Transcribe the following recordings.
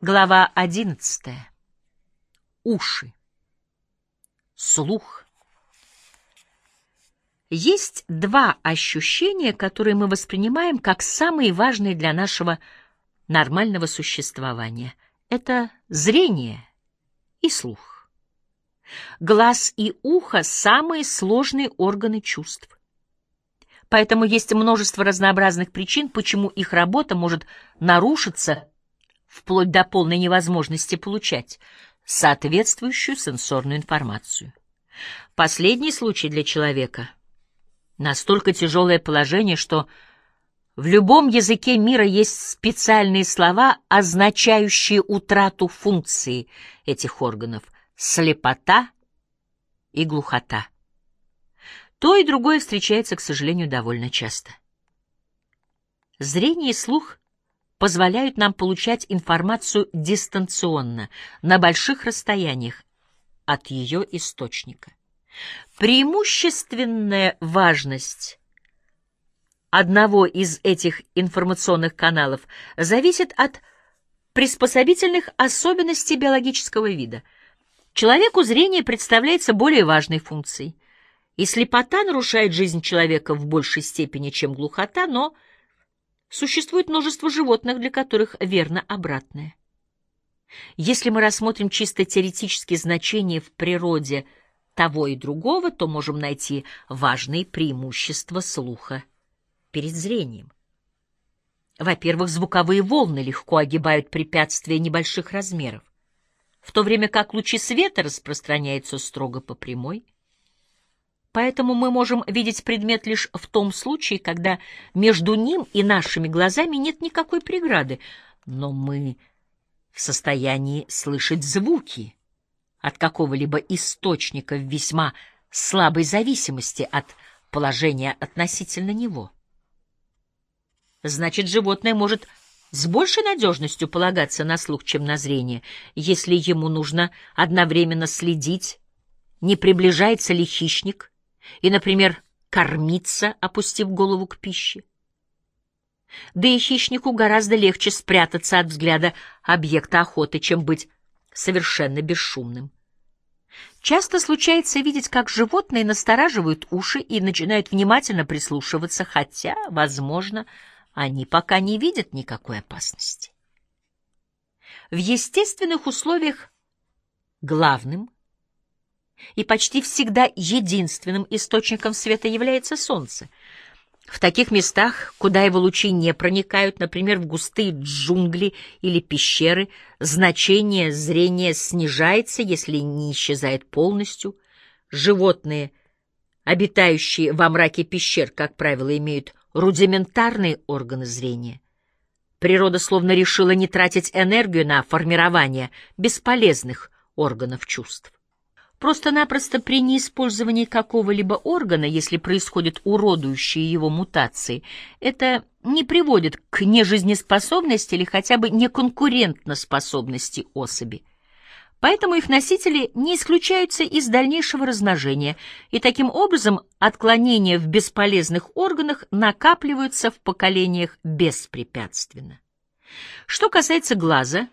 Глава одиннадцатая. Уши. Слух. Есть два ощущения, которые мы воспринимаем как самые важные для нашего нормального существования. Это зрение и слух. Глаз и ухо — самые сложные органы чувств. Поэтому есть множество разнообразных причин, почему их работа может нарушиться вплоть до полной невозможности получать соответствующую сенсорную информацию. Последний случай для человека — настолько тяжелое положение, что в любом языке мира есть специальные слова, означающие утрату функции этих органов — слепота и глухота. То и другое встречается, к сожалению, довольно часто. Зрение и слух позволяют нам получать информацию дистанционно, на больших расстояниях от ее источника. Преимущественная важность одного из этих информационных каналов зависит от приспособительных особенностей биологического вида. Человеку зрение представляется более важной функцией, и слепота нарушает жизнь человека в большей степени, чем глухота, но Существует множество животных, для которых верно обратное. Если мы рассмотрим чисто теоретические значения в природе того и другого, то можем найти важные преимущества слуха перед зрением. Во-первых, звуковые волны легко огибают препятствия небольших размеров, в то время как лучи света распространяются строго по прямой – Поэтому мы можем видеть предмет лишь в том случае, когда между ним и нашими глазами нет никакой преграды, но мы в состоянии слышать звуки от какого-либо источника в весьма слабой зависимости от положения относительно него. Значит, животное может с большей надежностью полагаться на слух, чем на зрение, если ему нужно одновременно следить, не приближается ли хищник, и, например, кормиться, опустив голову к пище. Да и хищнику гораздо легче спрятаться от взгляда объекта охоты, чем быть совершенно бесшумным. Часто случается видеть, как животные настораживают уши и начинают внимательно прислушиваться, хотя, возможно, они пока не видят никакой опасности. В естественных условиях главным – и почти всегда единственным источником света является солнце. В таких местах, куда его лучи не проникают, например, в густые джунгли или пещеры, значение зрения снижается, если не исчезает полностью. Животные, обитающие во мраке пещер, как правило, имеют рудиментарные органы зрения. Природа словно решила не тратить энергию на формирование бесполезных органов чувств. Просто-напросто при неиспользовании какого-либо органа, если происходят уродующие его мутации, это не приводит к нежизнеспособности или хотя бы неконкурентноспособности особи. Поэтому их носители не исключаются из дальнейшего размножения, и таким образом отклонения в бесполезных органах накапливаются в поколениях беспрепятственно. Что касается глаза,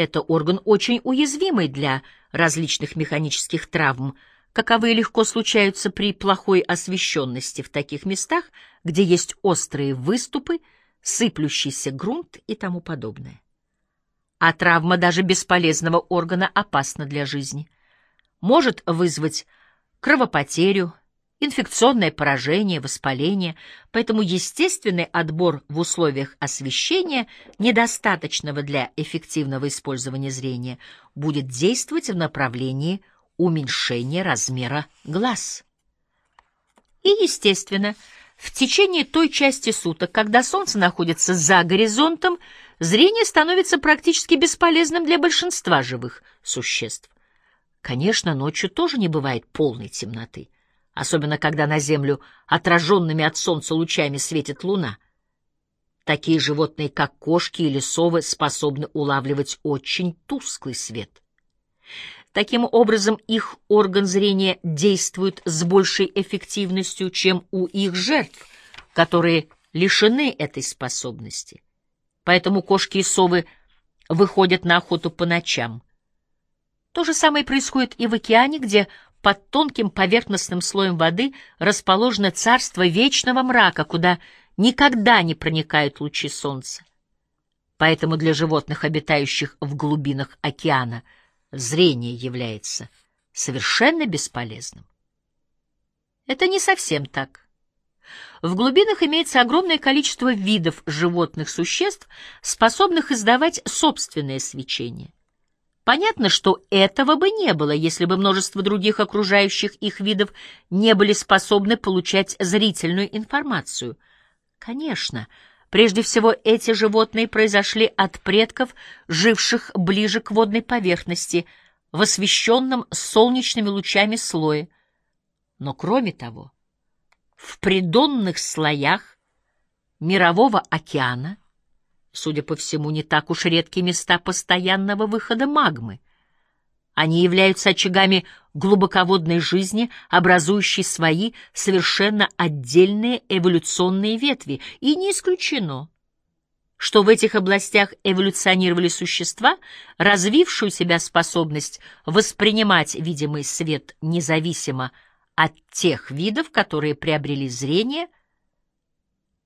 это орган очень уязвимый для различных механических травм, каковые легко случаются при плохой освещенности в таких местах, где есть острые выступы, сыплющийся грунт и тому подобное. А травма даже бесполезного органа опасна для жизни. Может вызвать кровопотерю, инфекционное поражение, воспаление, поэтому естественный отбор в условиях освещения, недостаточного для эффективного использования зрения, будет действовать в направлении уменьшения размера глаз. И, естественно, в течение той части суток, когда солнце находится за горизонтом, зрение становится практически бесполезным для большинства живых существ. Конечно, ночью тоже не бывает полной темноты особенно когда на Землю отраженными от Солнца лучами светит Луна. Такие животные, как кошки или совы, способны улавливать очень тусклый свет. Таким образом, их орган зрения действует с большей эффективностью, чем у их жертв, которые лишены этой способности. Поэтому кошки и совы выходят на охоту по ночам. То же самое происходит и в океане, где под тонким поверхностным слоем воды расположено царство вечного мрака, куда никогда не проникают лучи солнца. Поэтому для животных, обитающих в глубинах океана, зрение является совершенно бесполезным. Это не совсем так. В глубинах имеется огромное количество видов животных существ, способных издавать собственное свечение. Понятно, что этого бы не было, если бы множество других окружающих их видов не были способны получать зрительную информацию. Конечно, прежде всего эти животные произошли от предков, живших ближе к водной поверхности, в освещенном солнечными лучами слое. Но кроме того, в придонных слоях мирового океана судя по всему, не так уж редкие места постоянного выхода магмы. Они являются очагами глубоководной жизни, образующей свои совершенно отдельные эволюционные ветви, и не исключено, что в этих областях эволюционировали существа, развившие у себя способность воспринимать видимый свет независимо от тех видов, которые приобрели зрение,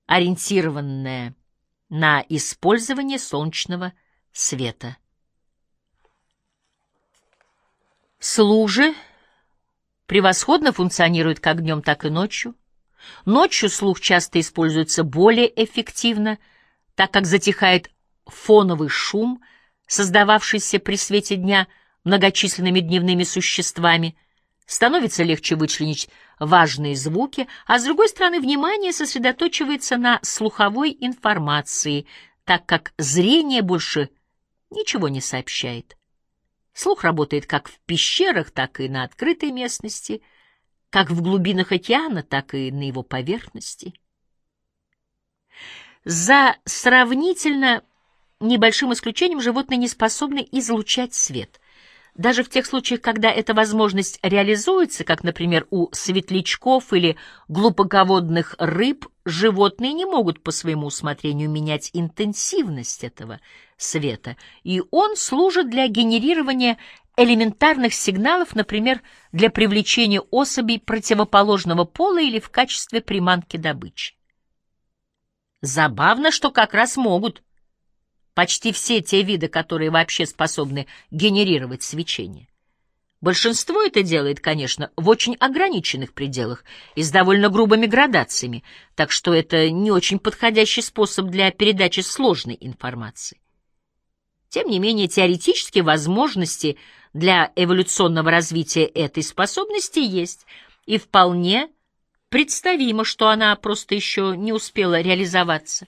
ориентированное на использование солнечного света. Служи превосходно функционируют как днем, так и ночью. Ночью слух часто используется более эффективно, так как затихает фоновый шум, создававшийся при свете дня многочисленными дневными существами, становится легче вычленить важные звуки, а с другой стороны внимание сосредоточивается на слуховой информации, так как зрение больше ничего не сообщает. Слух работает как в пещерах, так и на открытой местности, как в глубинах океана, так и на его поверхности. За сравнительно небольшим исключением животные не способны излучать свет. Даже в тех случаях, когда эта возможность реализуется, как, например, у светлячков или глубоководных рыб, животные не могут по своему усмотрению менять интенсивность этого света, и он служит для генерирования элементарных сигналов, например, для привлечения особей противоположного пола или в качестве приманки добычи. Забавно, что как раз могут – почти все те виды, которые вообще способны генерировать свечение. Большинство это делает, конечно, в очень ограниченных пределах и с довольно грубыми градациями, так что это не очень подходящий способ для передачи сложной информации. Тем не менее, теоретически возможности для эволюционного развития этой способности есть, и вполне представимо, что она просто еще не успела реализоваться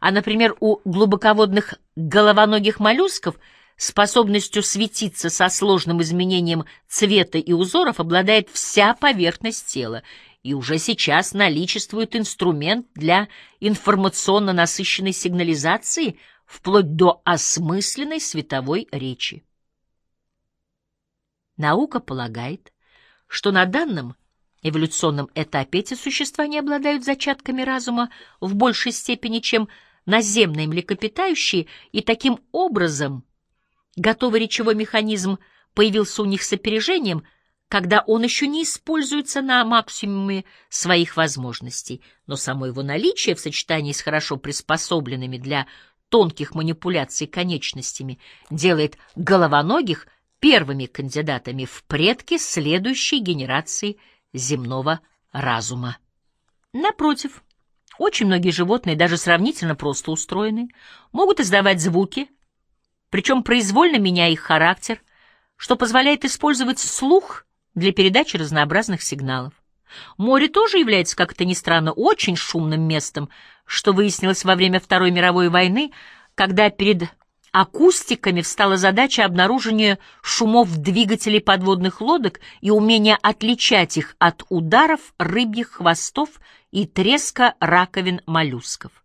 а, например, у глубоководных головоногих моллюсков способностью светиться со сложным изменением цвета и узоров обладает вся поверхность тела, и уже сейчас наличествует инструмент для информационно насыщенной сигнализации вплоть до осмысленной световой речи. Наука полагает, что на данном эволюционном этапе эти существа не обладают зачатками разума в большей степени, чем наземные млекопитающие, и таким образом готовый речевой механизм появился у них с опережением, когда он еще не используется на максимуме своих возможностей, но само его наличие в сочетании с хорошо приспособленными для тонких манипуляций конечностями делает головоногих первыми кандидатами в предки следующей генерации земного разума. Напротив, очень многие животные, даже сравнительно просто устроенные, могут издавать звуки, причем произвольно меняя их характер, что позволяет использовать слух для передачи разнообразных сигналов. Море тоже является, как это ни странно, очень шумным местом, что выяснилось во время Второй мировой войны, когда перед акустиками встала задача обнаружения шумов двигателей подводных лодок и умения отличать их от ударов рыбьих хвостов и треска раковин моллюсков.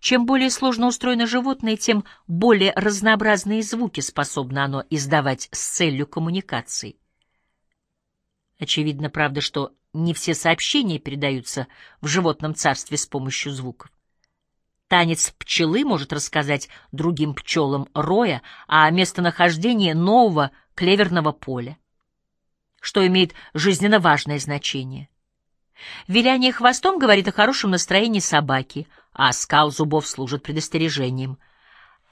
Чем более сложно устроено животное, тем более разнообразные звуки способно оно издавать с целью коммуникации. Очевидно, правда, что не все сообщения передаются в животном царстве с помощью звуков. Танец пчелы может рассказать другим пчелам роя о местонахождении нового клеверного поля, что имеет жизненно важное значение. Виляние хвостом говорит о хорошем настроении собаки, а скал зубов служит предостережением.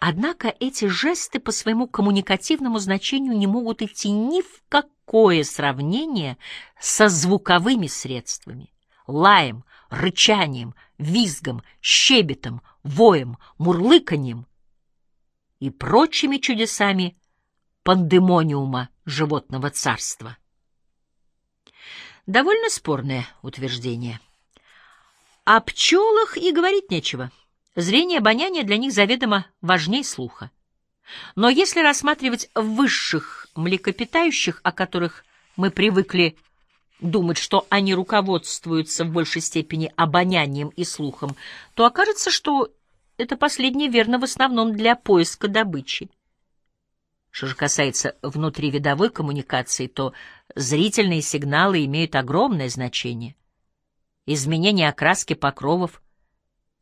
Однако эти жесты по своему коммуникативному значению не могут идти ни в какое сравнение со звуковыми средствами, лаем, рычанием, визгом, щебетом, воем, мурлыканьем и прочими чудесами пандемониума животного царства. Довольно спорное утверждение. О пчелах и говорить нечего. Зрение и обоняние для них заведомо важней слуха. Но если рассматривать высших млекопитающих, о которых мы привыкли думать, что они руководствуются в большей степени обонянием и слухом, то окажется, что это последнее верно в основном для поиска добычи. Что же касается внутривидовой коммуникации, то зрительные сигналы имеют огромное значение. Изменение окраски покровов,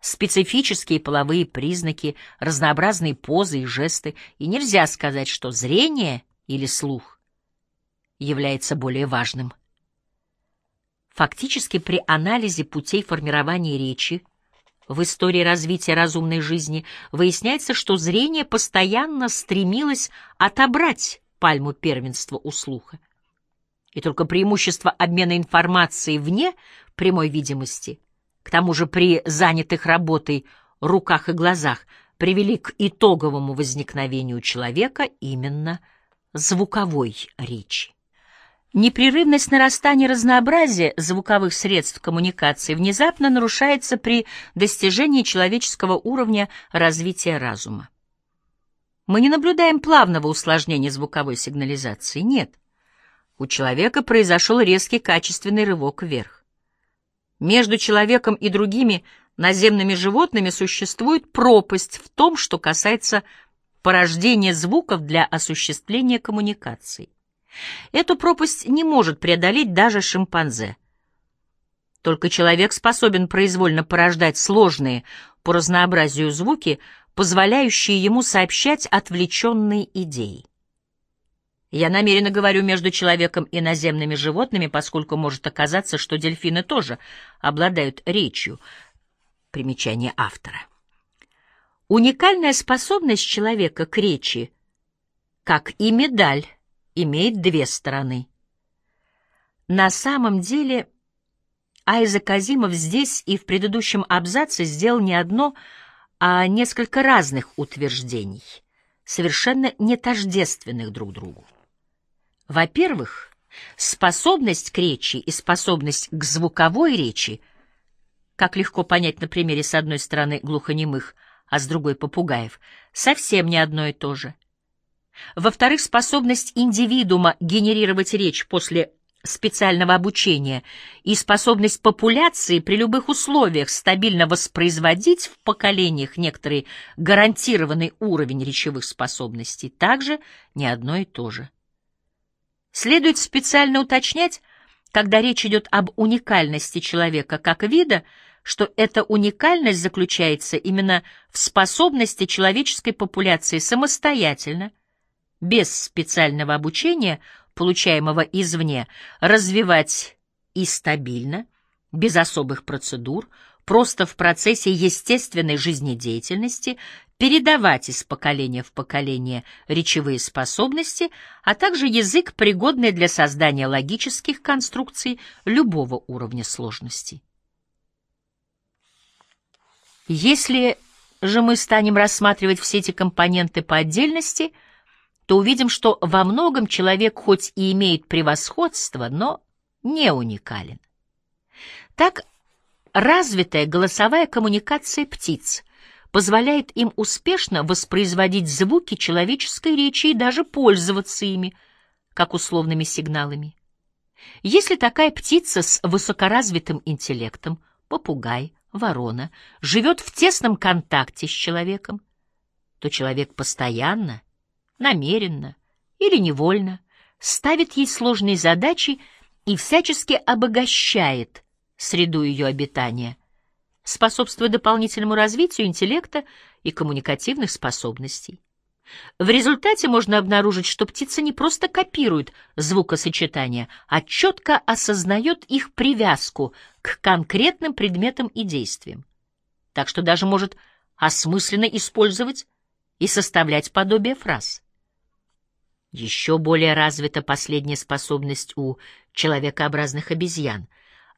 специфические половые признаки, разнообразные позы и жесты, и нельзя сказать, что зрение или слух является более важным. Фактически при анализе путей формирования речи в истории развития разумной жизни выясняется, что зрение постоянно стремилось отобрать пальму первенства у слуха. И только преимущество обмена информацией вне прямой видимости, к тому же при занятых работой руках и глазах, привели к итоговому возникновению человека именно звуковой речи. Непрерывность нарастания разнообразия звуковых средств коммуникации внезапно нарушается при достижении человеческого уровня развития разума. Мы не наблюдаем плавного усложнения звуковой сигнализации, нет. У человека произошел резкий качественный рывок вверх. Между человеком и другими наземными животными существует пропасть в том, что касается порождения звуков для осуществления коммуникаций. Эту пропасть не может преодолеть даже шимпанзе. Только человек способен произвольно порождать сложные по разнообразию звуки, позволяющие ему сообщать отвлеченные идеи. Я намеренно говорю между человеком и наземными животными, поскольку может оказаться, что дельфины тоже обладают речью. Примечание автора. Уникальная способность человека к речи, как и медаль, имеет две стороны. На самом деле Айзек Азимов здесь и в предыдущем абзаце сделал не одно, а несколько разных утверждений, совершенно не тождественных друг другу. Во-первых, способность к речи и способность к звуковой речи, как легко понять на примере с одной стороны глухонемых, а с другой попугаев, совсем не одно и то же. Во-вторых, способность индивидуума генерировать речь после специального обучения и способность популяции при любых условиях стабильно воспроизводить в поколениях некоторый гарантированный уровень речевых способностей также не одно и то же. Следует специально уточнять, когда речь идет об уникальности человека как вида, что эта уникальность заключается именно в способности человеческой популяции самостоятельно без специального обучения, получаемого извне, развивать и стабильно, без особых процедур, просто в процессе естественной жизнедеятельности, передавать из поколения в поколение речевые способности, а также язык, пригодный для создания логических конструкций любого уровня сложности. Если же мы станем рассматривать все эти компоненты по отдельности – то увидим, что во многом человек хоть и имеет превосходство, но не уникален. Так развитая голосовая коммуникация птиц позволяет им успешно воспроизводить звуки человеческой речи и даже пользоваться ими, как условными сигналами. Если такая птица с высокоразвитым интеллектом, попугай, ворона, живет в тесном контакте с человеком, то человек постоянно намеренно или невольно, ставит ей сложные задачи и всячески обогащает среду ее обитания, способствуя дополнительному развитию интеллекта и коммуникативных способностей. В результате можно обнаружить, что птица не просто копирует звукосочетания, а четко осознает их привязку к конкретным предметам и действиям. Так что даже может осмысленно использовать и составлять подобие фраз. Еще более развита последняя способность у человекообразных обезьян.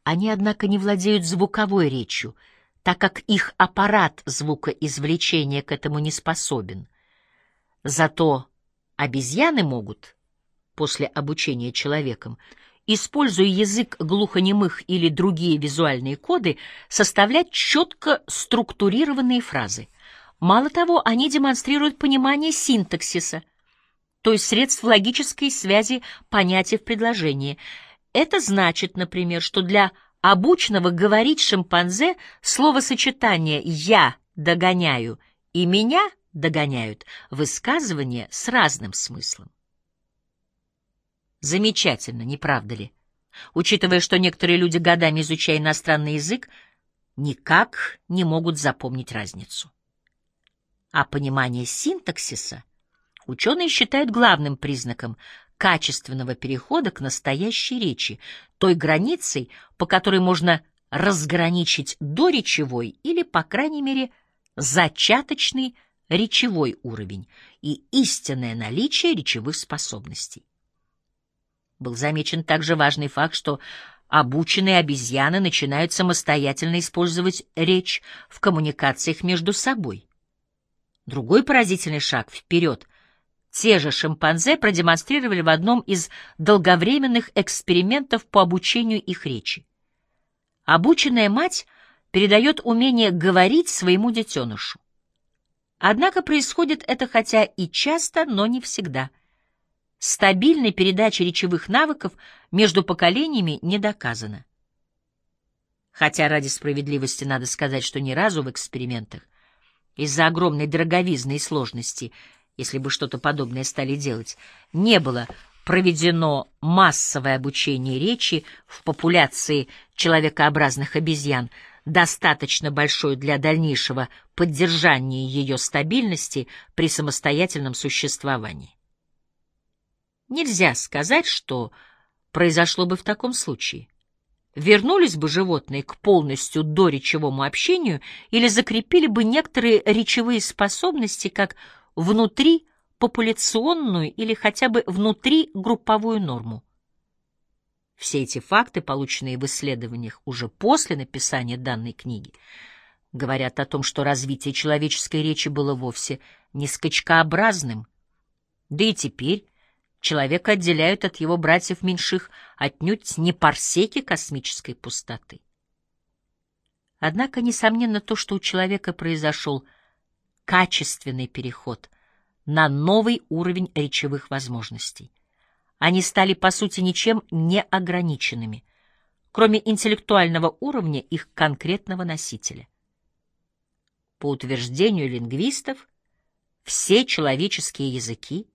Они, однако, не владеют звуковой речью, так как их аппарат звукоизвлечения к этому не способен. Зато обезьяны могут, после обучения человеком, используя язык глухонемых или другие визуальные коды, составлять четко структурированные фразы. Мало того, они демонстрируют понимание синтаксиса, то есть средств логической связи понятий в предложении. Это значит, например, что для обученного говорить шимпанзе словосочетание «я догоняю» и «меня» догоняют высказывания с разным смыслом. Замечательно, не правда ли? Учитывая, что некоторые люди, годами изучая иностранный язык, никак не могут запомнить разницу. А понимание синтаксиса ученые считают главным признаком качественного перехода к настоящей речи, той границей, по которой можно разграничить доречевой или, по крайней мере, зачаточный речевой уровень и истинное наличие речевых способностей. Был замечен также важный факт, что обученные обезьяны начинают самостоятельно использовать речь в коммуникациях между собой. Другой поразительный шаг вперед те же шимпанзе продемонстрировали в одном из долговременных экспериментов по обучению их речи. Обученная мать передает умение говорить своему детенышу. Однако происходит это хотя и часто, но не всегда. Стабильной передачи речевых навыков между поколениями не доказано. Хотя ради справедливости надо сказать, что ни разу в экспериментах из-за огромной дороговизны и сложности, если бы что-то подобное стали делать, не было проведено массовое обучение речи в популяции человекообразных обезьян, достаточно большой для дальнейшего поддержания ее стабильности при самостоятельном существовании. Нельзя сказать, что произошло бы в таком случае. Вернулись бы животные к полностью доречевому общению или закрепили бы некоторые речевые способности как внутри популяционную или хотя бы внутри групповую норму. Все эти факты, полученные в исследованиях уже после написания данной книги, говорят о том, что развитие человеческой речи было вовсе не скачкообразным. Да и теперь человека отделяют от его братьев меньших отнюдь не парсеки космической пустоты. Однако, несомненно, то, что у человека произошел качественный переход на новый уровень речевых возможностей. Они стали, по сути, ничем не ограниченными, кроме интеллектуального уровня их конкретного носителя. По утверждению лингвистов, все человеческие языки,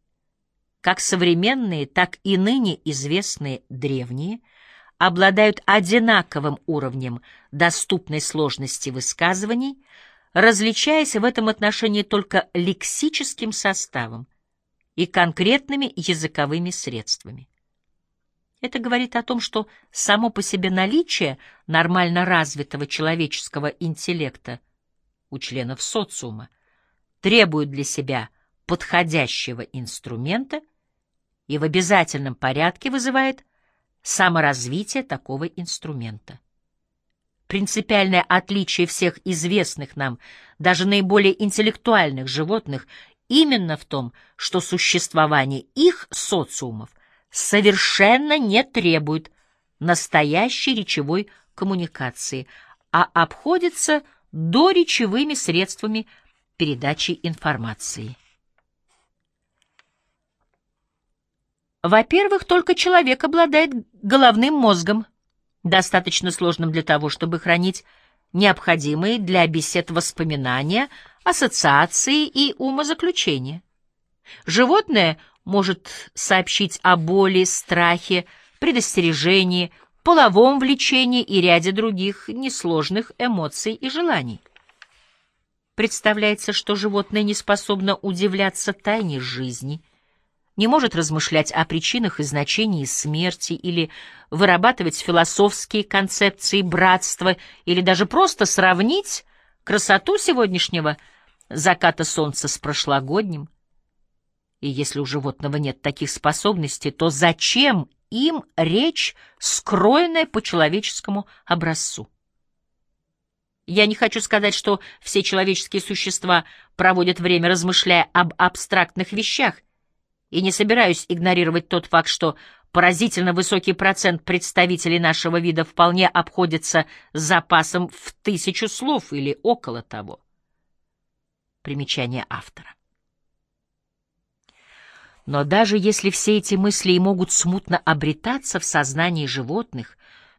как современные, так и ныне известные древние, обладают одинаковым уровнем доступной сложности высказываний, различаясь в этом отношении только лексическим составом, и конкретными языковыми средствами. Это говорит о том, что само по себе наличие нормально развитого человеческого интеллекта у членов социума требует для себя подходящего инструмента и в обязательном порядке вызывает саморазвитие такого инструмента. Принципиальное отличие всех известных нам, даже наиболее интеллектуальных животных именно в том, что существование их социумов совершенно не требует настоящей речевой коммуникации, а обходится доречевыми средствами передачи информации. Во-первых, только человек обладает головным мозгом, достаточно сложным для того, чтобы хранить необходимые для бесед воспоминания, ассоциации и умозаключения. Животное может сообщить о боли, страхе, предостережении, половом влечении и ряде других несложных эмоций и желаний. Представляется, что животное не способно удивляться тайне жизни, не может размышлять о причинах и значении смерти или вырабатывать философские концепции братства или даже просто сравнить красоту сегодняшнего заката солнца с прошлогодним. И если у животного нет таких способностей, то зачем им речь, скроенная по человеческому образцу? Я не хочу сказать, что все человеческие существа проводят время, размышляя об абстрактных вещах, и не собираюсь игнорировать тот факт, что поразительно высокий процент представителей нашего вида вполне обходится запасом в тысячу слов или около того. Примечание автора. Но даже если все эти мысли и могут смутно обретаться в сознании животных,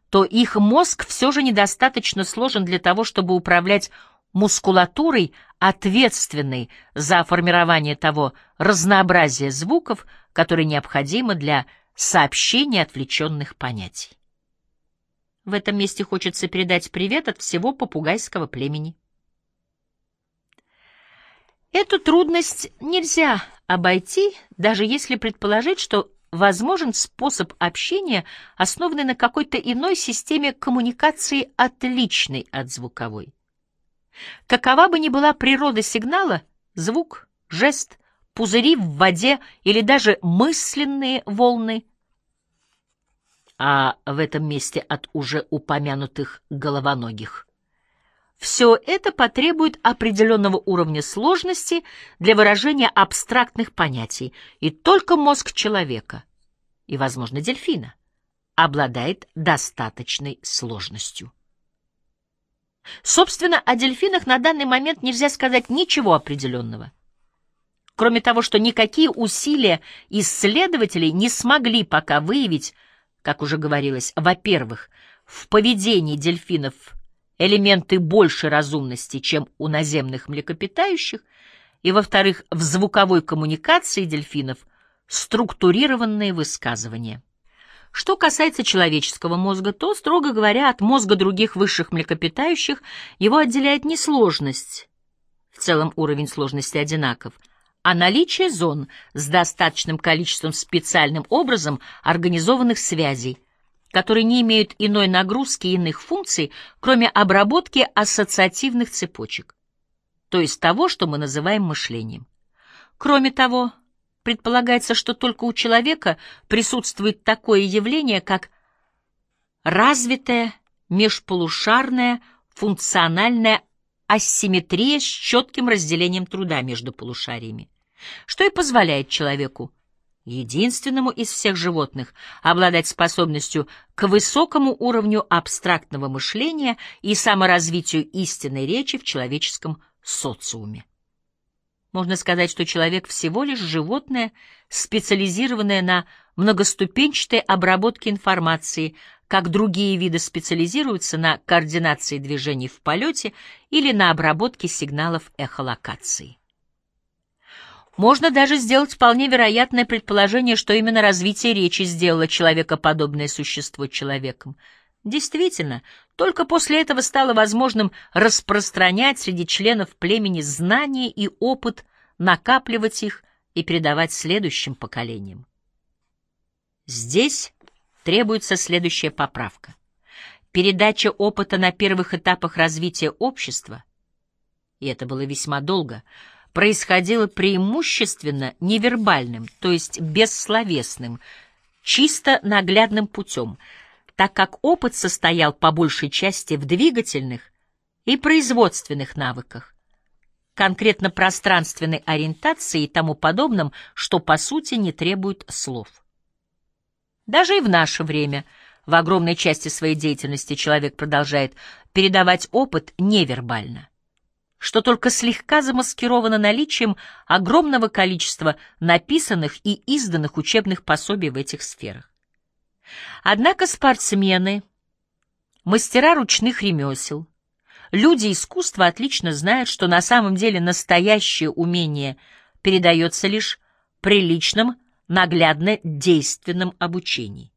то их мозг все же недостаточно сложен для того, чтобы управлять мускулатурой, ответственной за формирование того разнообразия звуков, которое необходимо для сообщения отвлеченных понятий. В этом месте хочется передать привет от всего попугайского племени. Эту трудность нельзя обойти, даже если предположить, что возможен способ общения, основанный на какой-то иной системе коммуникации, отличной от звуковой. Какова бы ни была природа сигнала, звук, жест, пузыри в воде или даже мысленные волны, а в этом месте от уже упомянутых головоногих. Все это потребует определенного уровня сложности для выражения абстрактных понятий, и только мозг человека, и, возможно, дельфина, обладает достаточной сложностью. Собственно, о дельфинах на данный момент нельзя сказать ничего определенного. Кроме того, что никакие усилия исследователей не смогли пока выявить, как уже говорилось, во-первых, в поведении дельфинов элементы большей разумности, чем у наземных млекопитающих, и, во-вторых, в звуковой коммуникации дельфинов структурированные высказывания. Что касается человеческого мозга, то, строго говоря, от мозга других высших млекопитающих его отделяет не сложность, в целом уровень сложности одинаков, а наличие зон с достаточным количеством специальным образом организованных связей – которые не имеют иной нагрузки и иных функций, кроме обработки ассоциативных цепочек, то есть того, что мы называем мышлением. Кроме того, предполагается, что только у человека присутствует такое явление, как развитая межполушарная функциональная асимметрия с четким разделением труда между полушариями, что и позволяет человеку единственному из всех животных, обладать способностью к высокому уровню абстрактного мышления и саморазвитию истинной речи в человеческом социуме. Можно сказать, что человек всего лишь животное, специализированное на многоступенчатой обработке информации, как другие виды специализируются на координации движений в полете или на обработке сигналов эхолокации. Можно даже сделать вполне вероятное предположение, что именно развитие речи сделало человекоподобное существо человеком. Действительно, только после этого стало возможным распространять среди членов племени знания и опыт, накапливать их и передавать следующим поколениям. Здесь требуется следующая поправка. Передача опыта на первых этапах развития общества, и это было весьма долго, — происходило преимущественно невербальным, то есть бессловесным, чисто наглядным путем, так как опыт состоял по большей части в двигательных и производственных навыках, конкретно пространственной ориентации и тому подобном, что по сути не требует слов. Даже и в наше время в огромной части своей деятельности человек продолжает передавать опыт невербально что только слегка замаскировано наличием огромного количества написанных и изданных учебных пособий в этих сферах. Однако спортсмены, мастера ручных ремесел, люди искусства отлично знают, что на самом деле настоящее умение передается лишь при личном, наглядно действенном обучении.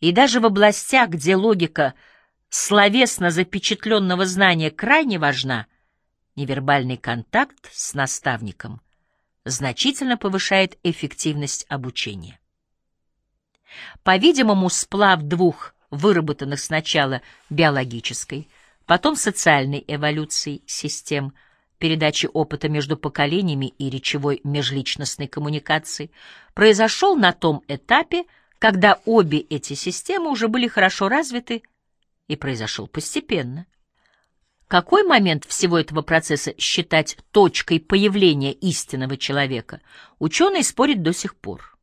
И даже в областях, где логика словесно запечатленного знания крайне важна, невербальный контакт с наставником значительно повышает эффективность обучения. По-видимому, сплав двух выработанных сначала биологической, потом социальной эволюции систем передачи опыта между поколениями и речевой межличностной коммуникации произошел на том этапе, когда обе эти системы уже были хорошо развиты и произошел постепенно. Какой момент всего этого процесса считать точкой появления истинного человека, ученые спорят до сих пор.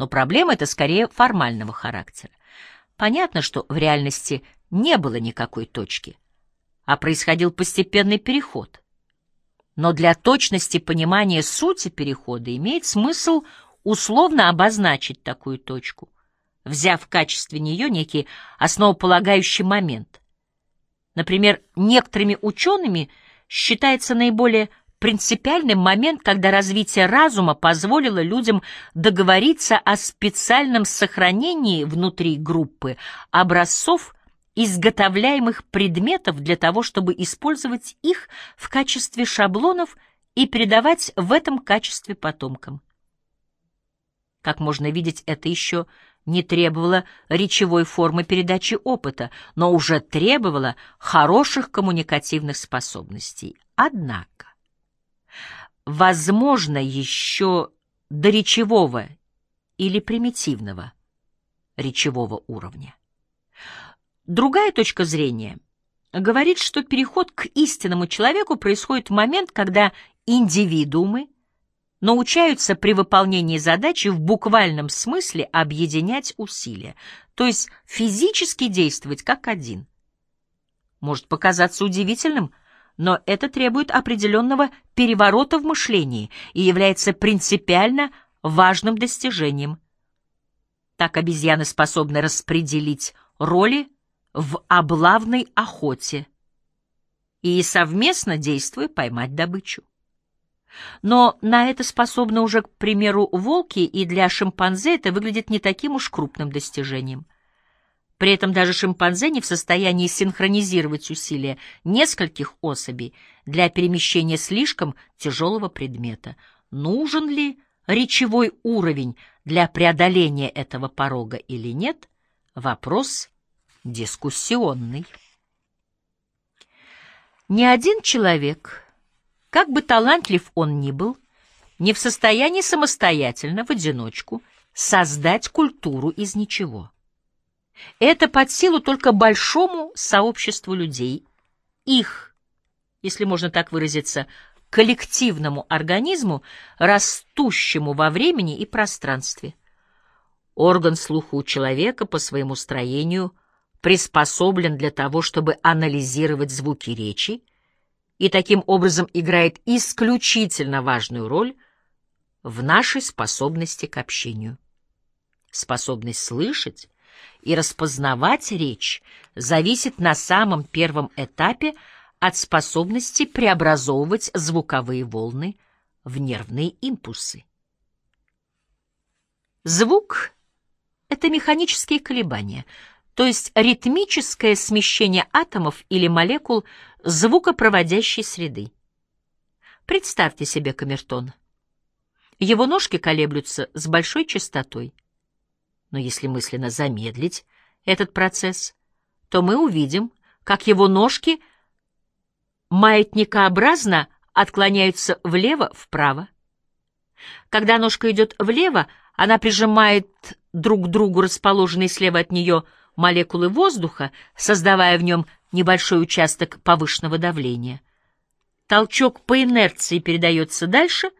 Но проблема эта скорее формального характера. Понятно, что в реальности не было никакой точки, а происходил постепенный переход. Но для точности понимания сути перехода имеет смысл условно обозначить такую точку, взяв в качестве нее некий основополагающий момент. Например, некоторыми учеными считается наиболее принципиальным момент, когда развитие разума позволило людям договориться о специальном сохранении внутри группы образцов изготовляемых предметов для того, чтобы использовать их в качестве шаблонов и передавать в этом качестве потомкам. Как можно видеть, это еще не требовало речевой формы передачи опыта, но уже требовало хороших коммуникативных способностей. Однако, возможно, еще до речевого или примитивного речевого уровня. Другая точка зрения говорит, что переход к истинному человеку происходит в момент, когда индивидуумы научаются при выполнении задачи в буквальном смысле объединять усилия, то есть физически действовать как один. Может показаться удивительным, но это требует определенного переворота в мышлении и является принципиально важным достижением. Так обезьяны способны распределить роли в облавной охоте и совместно действуя поймать добычу. Но на это способны уже, к примеру, волки, и для шимпанзе это выглядит не таким уж крупным достижением. При этом даже шимпанзе не в состоянии синхронизировать усилия нескольких особей для перемещения слишком тяжелого предмета. Нужен ли речевой уровень для преодоления этого порога или нет? Вопрос дискуссионный. Ни один человек, как бы талантлив он ни был, не в состоянии самостоятельно, в одиночку, создать культуру из ничего. Это под силу только большому сообществу людей, их, если можно так выразиться, коллективному организму, растущему во времени и пространстве. Орган слуха у человека по своему строению приспособлен для того, чтобы анализировать звуки речи, и таким образом играет исключительно важную роль в нашей способности к общению. Способность слышать и распознавать речь зависит на самом первом этапе от способности преобразовывать звуковые волны в нервные импульсы. Звук — это механические колебания, то есть ритмическое смещение атомов или молекул звукопроводящей среды. Представьте себе камертон. Его ножки колеблются с большой частотой. Но если мысленно замедлить этот процесс, то мы увидим, как его ножки маятникообразно отклоняются влево-вправо. Когда ножка идет влево, она прижимает друг к другу расположенные слева от нее молекулы воздуха, создавая в нем небольшой участок повышенного давления. Толчок по инерции передается дальше,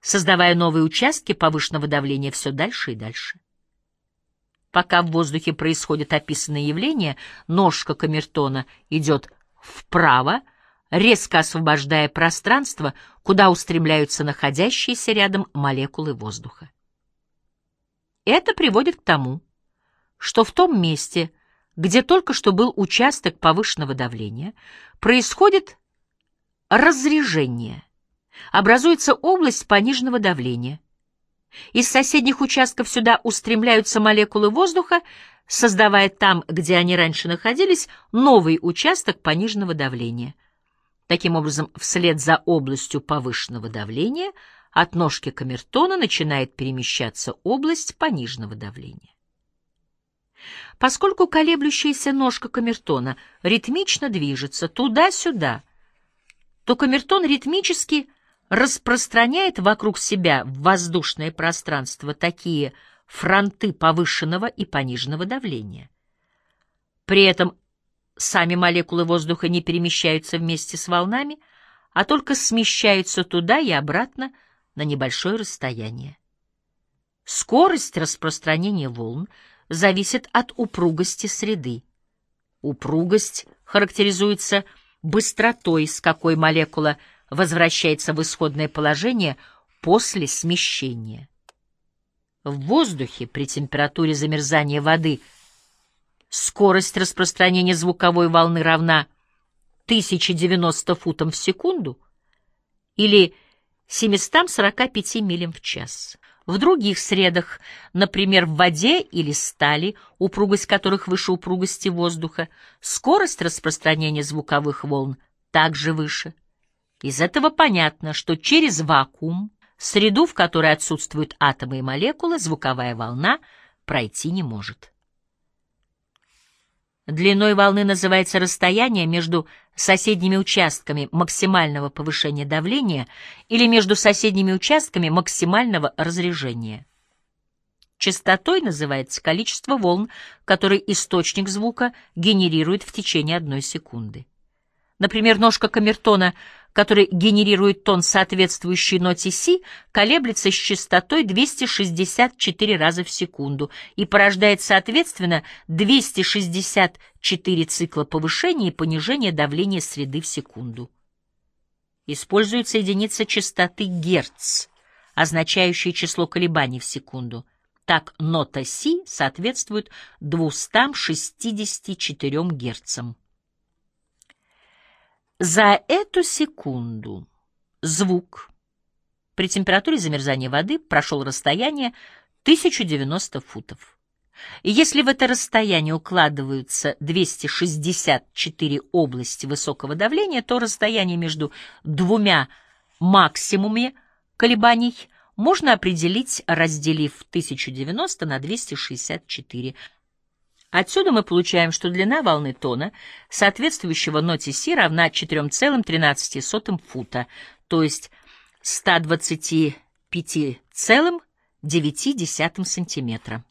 создавая новые участки повышенного давления все дальше и дальше. Пока в воздухе происходит описанное явление, ножка камертона идет вправо, резко освобождая пространство, куда устремляются находящиеся рядом молекулы воздуха. Это приводит к тому, что в том месте, где только что был участок повышенного давления, происходит разрежение, образуется область пониженного давления. Из соседних участков сюда устремляются молекулы воздуха, создавая там, где они раньше находились, новый участок пониженного давления. Таким образом, вслед за областью повышенного давления от ножки камертона начинает перемещаться область пониженного давления. Поскольку колеблющаяся ножка камертона ритмично движется туда-сюда, то камертон ритмически распространяет вокруг себя в воздушное пространство такие фронты повышенного и пониженного давления. При этом сами молекулы воздуха не перемещаются вместе с волнами, а только смещаются туда и обратно на небольшое расстояние. Скорость распространения волн зависит от упругости среды. Упругость характеризуется быстротой, с какой молекула возвращается в исходное положение после смещения. В воздухе при температуре замерзания воды скорость распространения звуковой волны равна 1090 футам в секунду или 745 милям в час. В других средах, например, в воде или стали, упругость которых выше упругости воздуха, скорость распространения звуковых волн также выше. Из этого понятно, что через вакуум Среду, в которой отсутствуют атомы и молекулы, звуковая волна пройти не может. Длиной волны называется расстояние между соседними участками максимального повышения давления или между соседними участками максимального разрежения. Частотой называется количество волн, которые источник звука генерирует в течение одной секунды. Например, ножка камертона — который генерирует тон соответствующей ноте си, колеблется с частотой 264 раза в секунду и порождает, соответственно, 264 цикла повышения и понижения давления среды в секунду. Используется единица частоты Герц, означающая число колебаний в секунду. Так нота си соответствует 264 Герцам. За эту секунду звук при температуре замерзания воды прошел расстояние 1090 футов. И если в это расстояние укладываются 264 области высокого давления, то расстояние между двумя максимумами колебаний можно определить, разделив 1090 на 264. Отсюда мы получаем, что длина волны тона, соответствующего ноте си, равна 4,13 фута, то есть 125,9 сантиметра.